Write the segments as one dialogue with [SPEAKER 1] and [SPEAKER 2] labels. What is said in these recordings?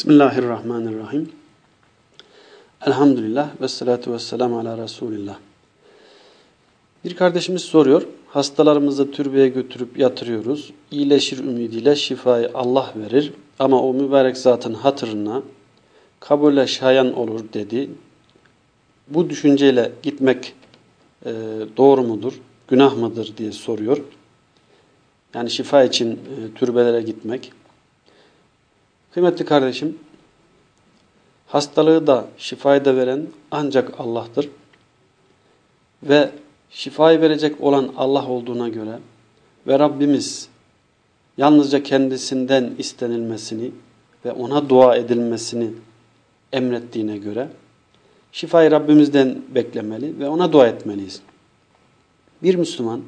[SPEAKER 1] Bismillahirrahmanirrahim. Elhamdülillah ve salatu ve selamu ala Resulillah. Bir kardeşimiz soruyor. Hastalarımızı türbeye götürüp yatırıyoruz. İyileşir ümidiyle şifayı Allah verir. Ama o mübarek zatın hatırına kabule şayan olur dedi. Bu düşünceyle gitmek e, doğru mudur, günah mıdır diye soruyor. Yani şifa için e, türbelere gitmek. Kıymetli kardeşim, hastalığı da şifayı da veren ancak Allah'tır. Ve şifayı verecek olan Allah olduğuna göre ve Rabbimiz yalnızca kendisinden istenilmesini ve ona dua edilmesini emrettiğine göre şifayı Rabbimizden beklemeli ve ona dua etmeliyiz. Bir Müslüman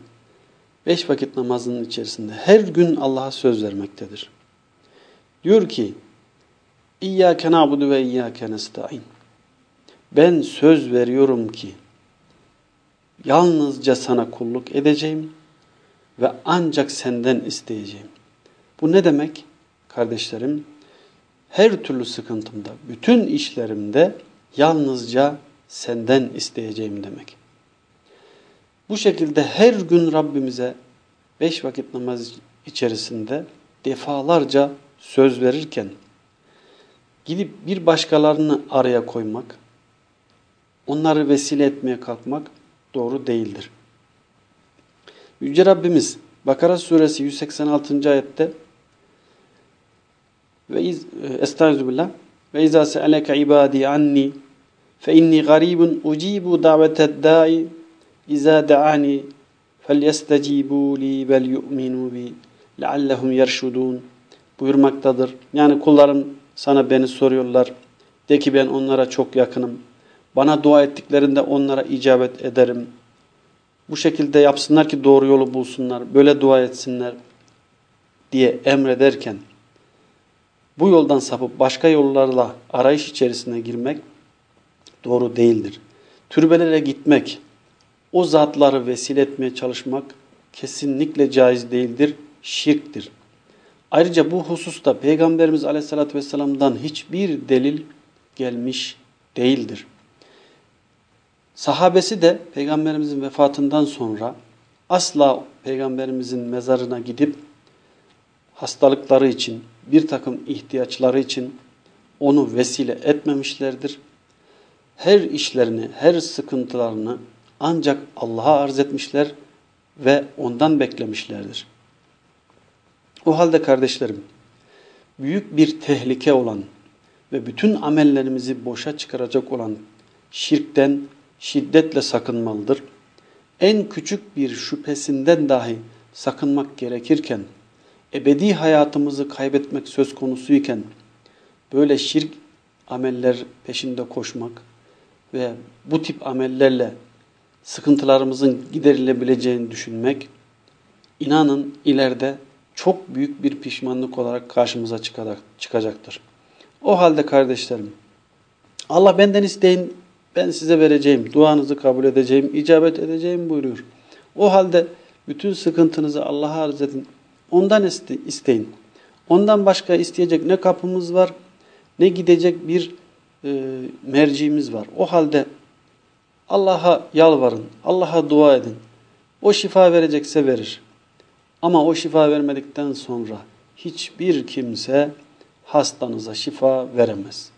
[SPEAKER 1] beş vakit namazının içerisinde her gün Allah'a söz vermektedir. Diyor ki İyyâke na'budu ve iyyâke nesta'in. Ben söz veriyorum ki yalnızca sana kulluk edeceğim ve ancak senden isteyeceğim. Bu ne demek? Kardeşlerim, her türlü sıkıntımda, bütün işlerimde yalnızca senden isteyeceğim demek. Bu şekilde her gün Rabbimize beş vakit namaz içerisinde defalarca söz verirken gidip bir başkalarını araya koymak, onları vesile etmeye kalkmak doğru değildir. Yüce Rabbimiz Bakara suresi 186. ayette ve estağfirullah ve izâ se'aleke ibâdî anni fe inni garibun ucibu daveted da'i izâ da'ani felyestecibû li vel yu'minû bi leallehum yerşudûn buyurmaktadır. Yani kullarım sana beni soruyorlar. De ki ben onlara çok yakınım. Bana dua ettiklerinde onlara icabet ederim. Bu şekilde yapsınlar ki doğru yolu bulsunlar. Böyle dua etsinler diye emrederken bu yoldan sapıp başka yollarla arayış içerisine girmek doğru değildir. Türbelere gitmek, o zatları vesile etmeye çalışmak kesinlikle caiz değildir, şirktir. Ayrıca bu hususta Peygamberimiz Aleyhisselatü Vesselam'dan hiçbir delil gelmiş değildir. Sahabesi de Peygamberimizin vefatından sonra asla Peygamberimizin mezarına gidip hastalıkları için, bir takım ihtiyaçları için onu vesile etmemişlerdir. Her işlerini, her sıkıntılarını ancak Allah'a arz etmişler ve ondan beklemişlerdir. O halde kardeşlerim, büyük bir tehlike olan ve bütün amellerimizi boşa çıkaracak olan şirkten şiddetle sakınmalıdır. En küçük bir şüphesinden dahi sakınmak gerekirken, ebedi hayatımızı kaybetmek söz konusuyken, böyle şirk ameller peşinde koşmak ve bu tip amellerle sıkıntılarımızın giderilebileceğini düşünmek, inanın ileride çok büyük bir pişmanlık olarak karşımıza çıkacaktır. O halde kardeşlerim, Allah benden isteyin, ben size vereceğim, duanızı kabul edeceğim, icabet edeceğim buyuruyor. O halde bütün sıkıntınızı Allah'a arz edin, ondan isteyin. Ondan başka isteyecek ne kapımız var, ne gidecek bir e, merciğimiz var. O halde Allah'a yalvarın, Allah'a dua edin. O şifa verecekse verir. Ama o şifa vermedikten sonra hiçbir kimse hastanıza şifa veremez.